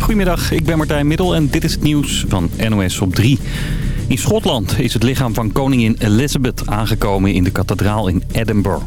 Goedemiddag, ik ben Martijn Middel en dit is het nieuws van NOS op 3. In Schotland is het lichaam van koningin Elizabeth aangekomen in de kathedraal in Edinburgh.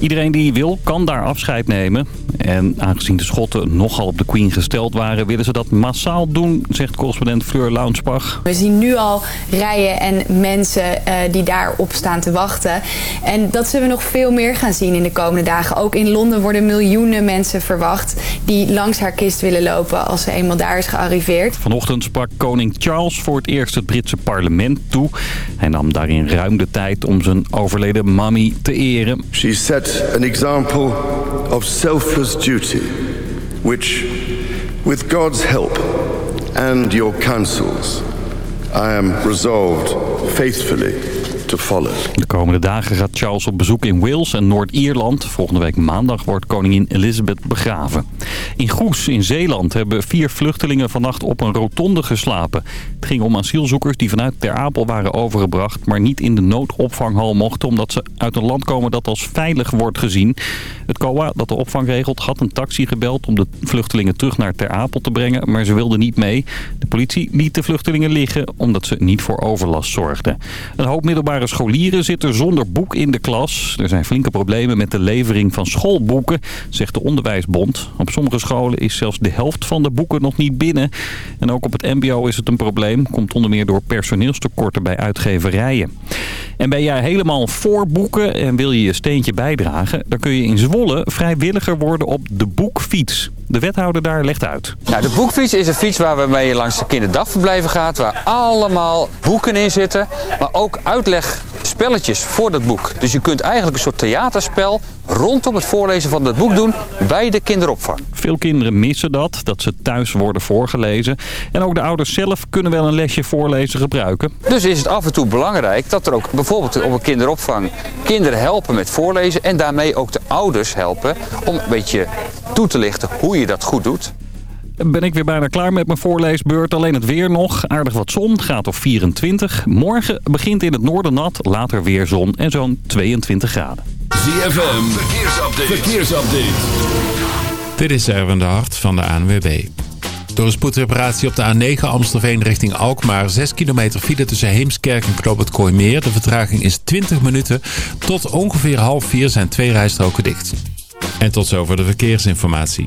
Iedereen die wil, kan daar afscheid nemen. En aangezien de Schotten nogal op de Queen gesteld waren... willen ze dat massaal doen, zegt correspondent Fleur Launsbach. We zien nu al rijen en mensen uh, die daarop staan te wachten. En dat zullen we nog veel meer gaan zien in de komende dagen. Ook in Londen worden miljoenen mensen verwacht... die langs haar kist willen lopen als ze eenmaal daar is gearriveerd. Vanochtend sprak koning Charles voor het eerst het Britse parlement toe. Hij nam daarin ruim de tijd om zijn overleden mammy te eren. She set an example of selfless duty, which, with God's help and your counsels, I am resolved faithfully to follow. De komende dagen gaat Charles op bezoek in Wales en Noord-Ierland. Volgende week maandag wordt koningin Elizabeth begraven. In Goes in Zeeland hebben vier vluchtelingen vannacht op een rotonde geslapen. Het ging om asielzoekers die vanuit Ter Apel waren overgebracht... maar niet in de noodopvanghal mochten... omdat ze uit een land komen dat als veilig wordt gezien. Het COA dat de opvang regelt had een taxi gebeld... om de vluchtelingen terug naar Ter Apel te brengen, maar ze wilden niet mee. De politie liet de vluchtelingen liggen omdat ze niet voor overlast zorgden. Een hoop middelbare scholieren zitten zonder boek in de klas. Er zijn flinke problemen met de levering van schoolboeken, zegt de Onderwijsbond. Op sommige scholen is zelfs de helft van de boeken nog niet binnen. En ook op het mbo is het een probleem. Komt onder meer door personeelstekorten bij uitgeverijen. En ben jij helemaal voor boeken en wil je je steentje bijdragen... dan kun je in Zwolle vrijwilliger worden op de boekfiets. De wethouder daar legt uit. Nou, de boekfiets is een fiets waar we mee langs de kinderdagverblijven gaat. Waar allemaal boeken in zitten. Maar ook uitlegspelletjes voor dat boek. Dus je kunt eigenlijk een soort theaterspel rondom het voorlezen van dat boek doen bij de kinderopvang. Veel kinderen missen dat, dat ze thuis worden voorgelezen. En ook de ouders zelf kunnen wel een lesje voorlezen gebruiken. Dus is het af en toe belangrijk dat er ook bijvoorbeeld op een kinderopvang kinderen helpen met voorlezen. En daarmee ook de ouders helpen om een beetje toe te lichten hoe je dat goed doet. Ben ik weer bijna klaar met mijn voorleesbeurt. Alleen het weer nog. Aardig wat zon. Gaat op 24. Morgen begint in het noorden nat. Later weer zon en zo'n 22 graden. ZFM. Verkeersupdate. Verkeersupdate. Dit is Erwin de Hart van de ANWB. Door een spoedreparatie op de A9 Amstelveen richting Alkmaar... 6 kilometer file tussen Heemskerk en Knoop het Kooimeer. De vertraging is 20 minuten. Tot ongeveer half vier zijn twee rijstroken dicht. En tot zover de verkeersinformatie.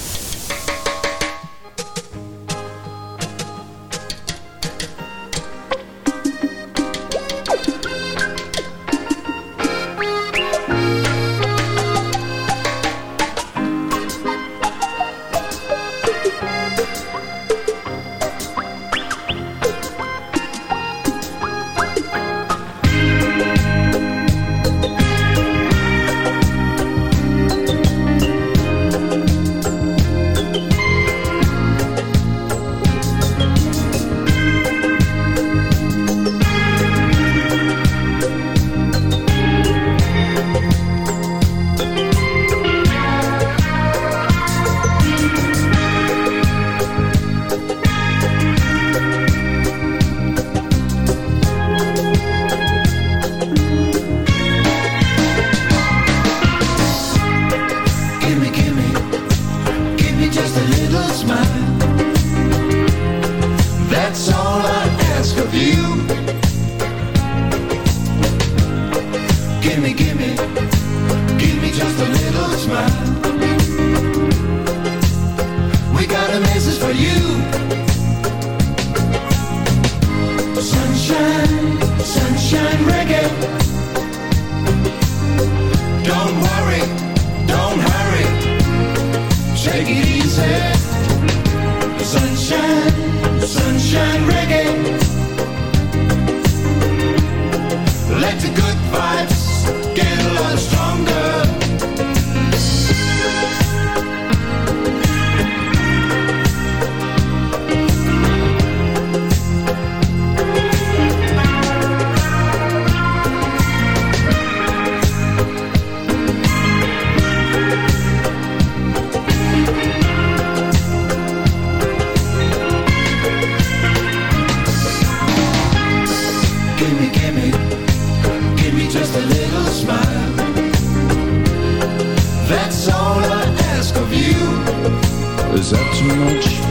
That too much?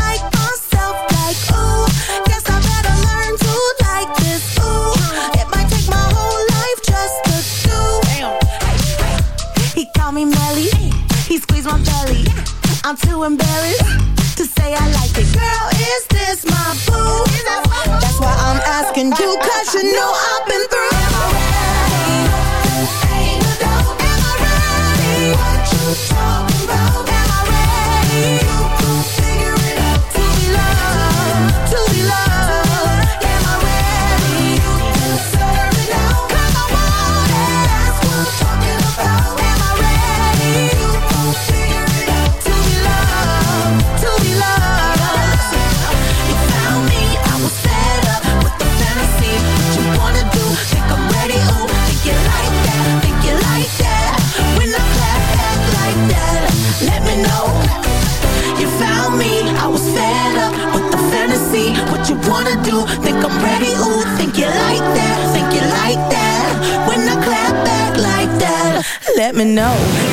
I'm too embarrassed. me know.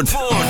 Zandvoort.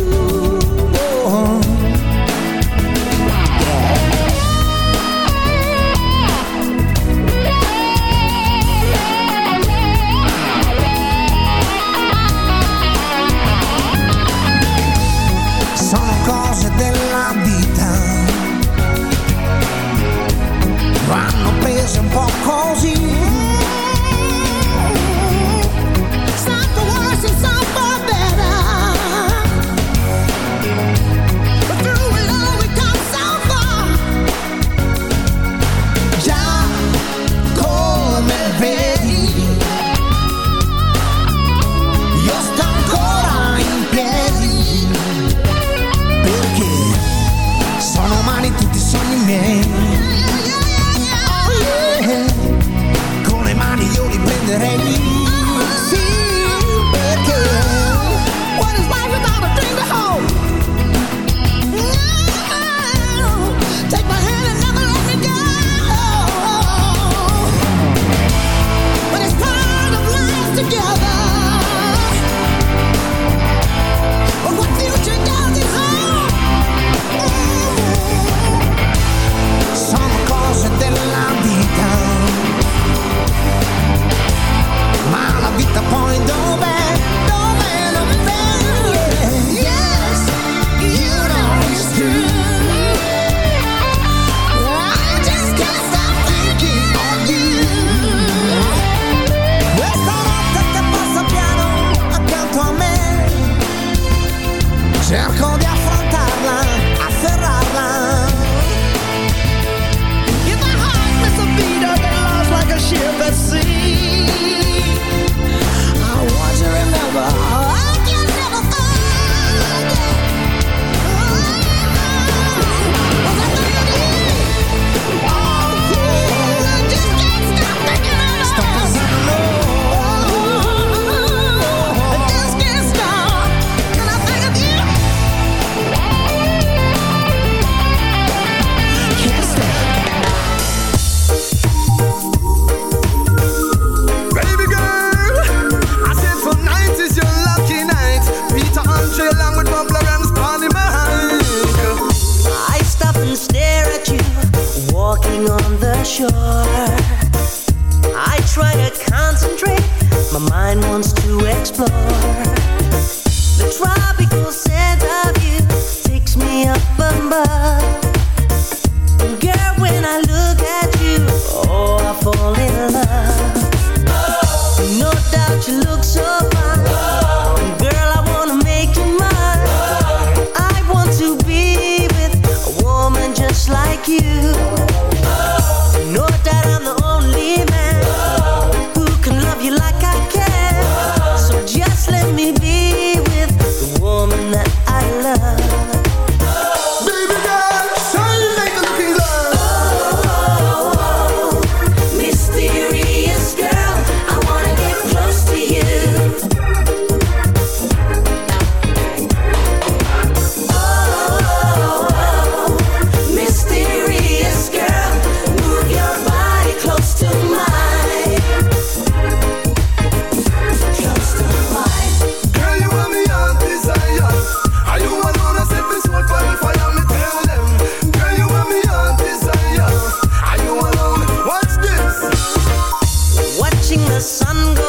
sun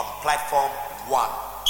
from platform 1.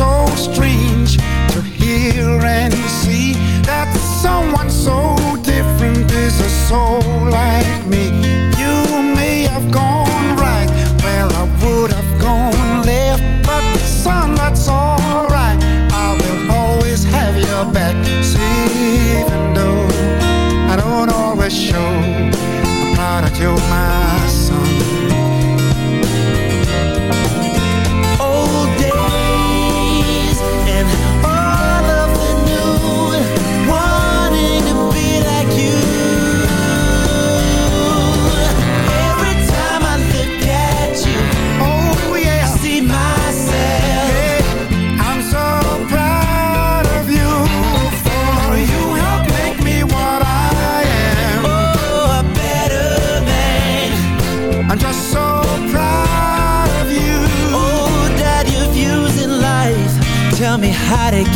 so strange to hear and see that someone so different is a soul like me. You may have gone right where well, I would have gone left, but son, that's alright. I will always have your back, see, even though I don't always show. I'm proud of you, my son.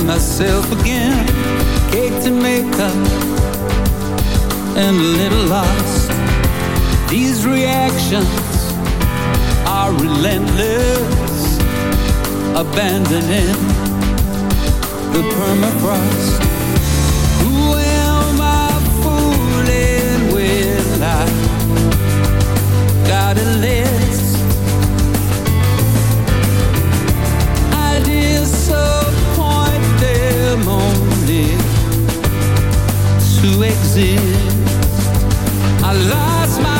find myself again. Cake to make up and a little lost. These reactions are relentless. Abandoning the permafrost. Who am I fooling with? I gotta live Only to exist. I lost my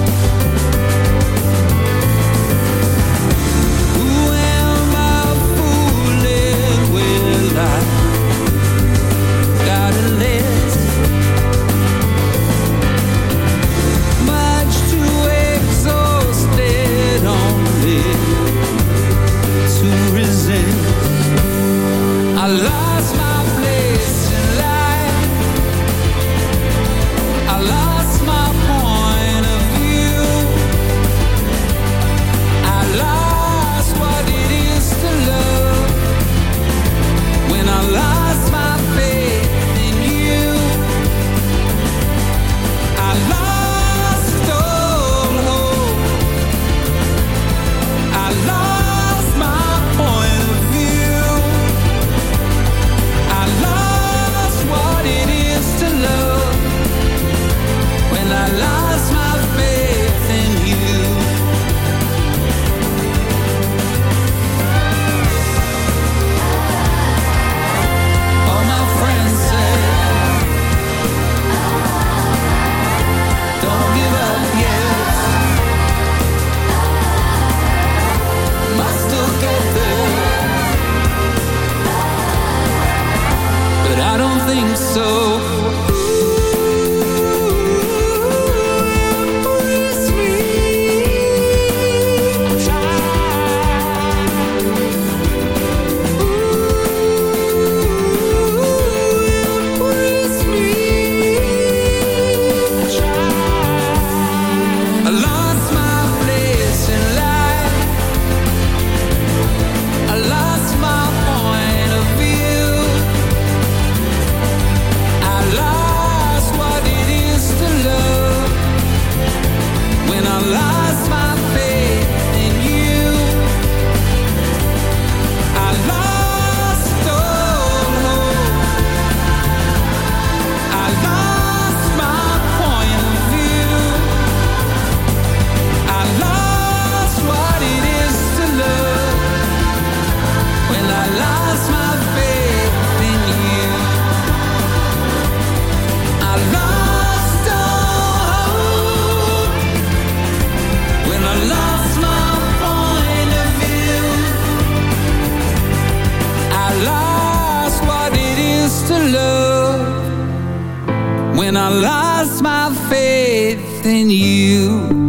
lost my faith in you.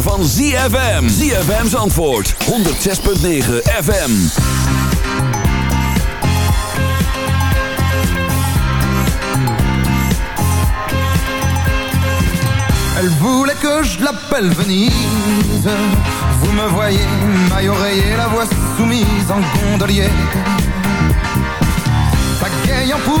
Zomer van ZFM. ZFM's antwoord 106.9 FM. Elle voulait que je l'appelle Venise. Vous me voyez, maille oreiller, la voix soumise en gondolier. Pagayant pour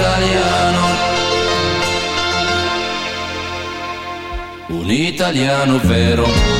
Italiano. un italiano vero.